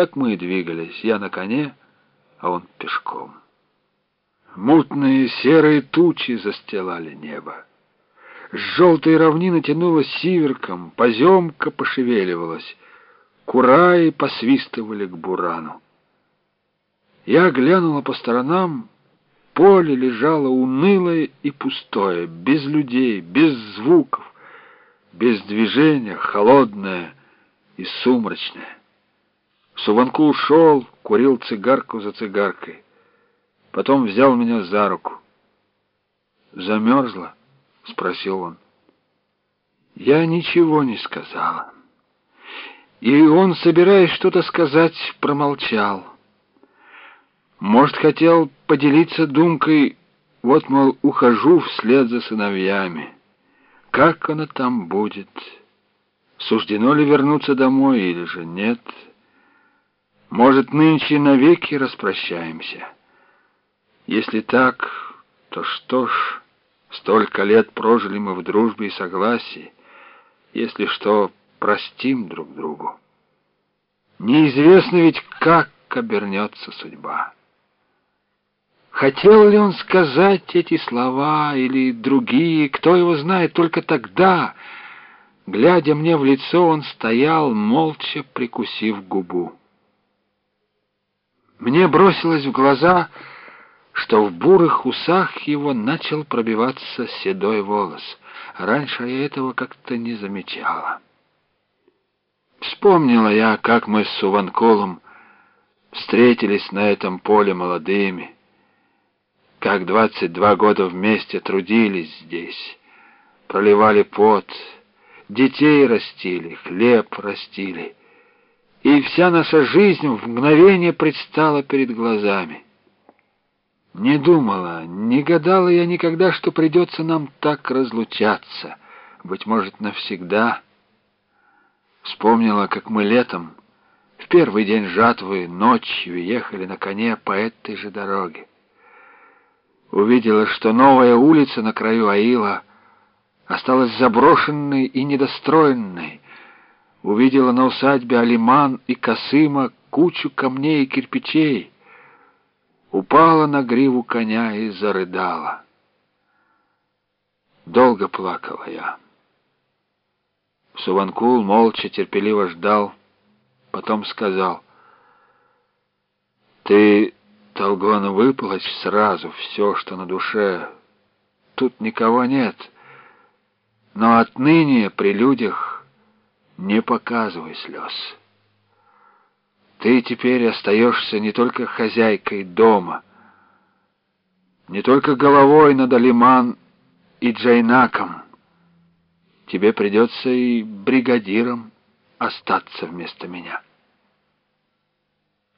Так мы и двигались, я на коне, а он пешком. Мутные серые тучи застилали небо. С желтой равнины тянуло сиверком, поземка пошевеливалась, кураи посвистывали к бурану. Я глянула по сторонам, поле лежало унылое и пустое, без людей, без звуков, без движения, холодное и сумрачное. Суванку ушел, курил цигарку за цигаркой. Потом взял меня за руку. «Замерзла?» — спросил он. Я ничего не сказала. И он, собираясь что-то сказать, промолчал. Может, хотел поделиться думкой, вот, мол, ухожу вслед за сыновьями. Как она там будет? Суждено ли вернуться домой или же нет? Может, нынче навеки распрощаемся? Если так, то что ж, столько лет прожили мы в дружбе и согласии. Если что, простим друг другу. Неизвестно ведь, как обернется судьба. Хотел ли он сказать эти слова или другие, кто его знает, только тогда, глядя мне в лицо, он стоял, молча прикусив губу. Мне бросилось в глаза, что в бурых усах его начал пробиваться седой волос. Раньше я этого как-то не замечала. Вспомнила я, как мы с Суванколом встретились на этом поле молодыми, как двадцать два года вместе трудились здесь, проливали пот, детей растили, хлеб растили, и вся наша жизнь в мгновение предстала перед глазами. Не думала, не гадала я никогда, что придется нам так разлучаться, быть может, навсегда. Вспомнила, как мы летом, в первый день жатвы, ночью ехали на коне по этой же дороге увидела, что новая улица на краю Аила осталась заброшенной и недостроенной, увидела на усадьбе Алиман и Касыма кучу камней и кирпичей, упала на гриву коня и зарыдала. Долго плакала я. Суванкул молча, терпеливо ждал, потом сказал, «Ты Толгона выплачь сразу все, что на душе. Тут никого нет. Но отныне при людях не показывай слез. Ты теперь остаешься не только хозяйкой дома, не только головой над Алиман и Джайнаком. Тебе придется и бригадиром остаться вместо меня.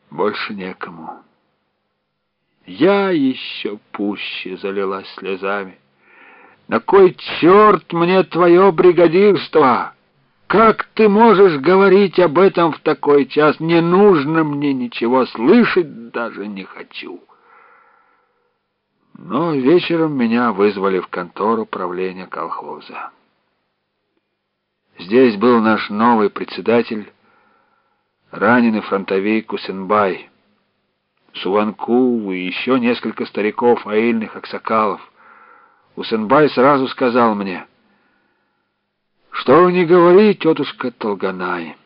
Больше некому. Я еще пуще залилась слезами. «На кой черт мне твое бригадирство? Как ты можешь говорить об этом в такой час? Не нужно мне ничего слышать, даже не хочу». Но вечером меня вызвали в контору правления колхоза. Здесь был наш новый председатель, раненый фронтовик Кусенбай. Суванку и еще несколько стариков, аильных аксакалов. Усенбай сразу сказал мне, что не говори, тетушка Толганай,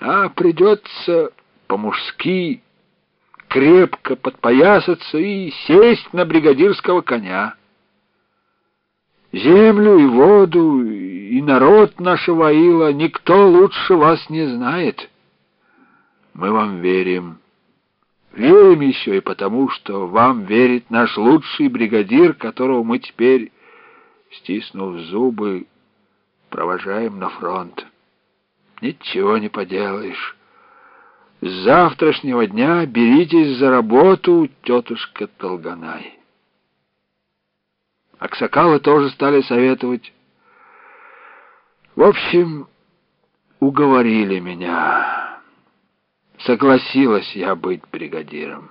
а придется по-мужски крепко подпоясаться и сесть на бригадирского коня. Землю и воду, и народ нашего Аила никто лучше вас не знает. Мы вам верим. Верим еще и потому, что вам верит наш лучший бригадир, которого мы теперь, стиснув зубы, провожаем на фронт. Ничего не поделаешь. С завтрашнего дня беритесь за работу, тетушка Толганай. Аксакалы тоже стали советовать. В общем, уговорили меня согласилась я быть бригадиром.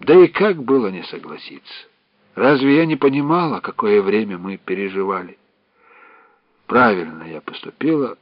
Да и как было не согласиться? Разве я не понимала, какое время мы переживали? Правильно я поступила,